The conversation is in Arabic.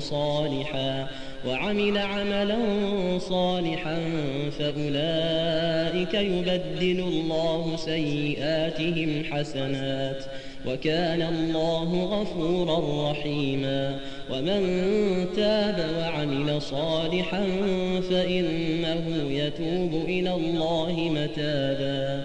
صالحا وعمل عملا صالحا فأولئك يبدل الله سيئاتهم حسنات وكان الله غفورا رحيما ومن تاب وعمل صالحا فإنه يتوب إلى الله متابا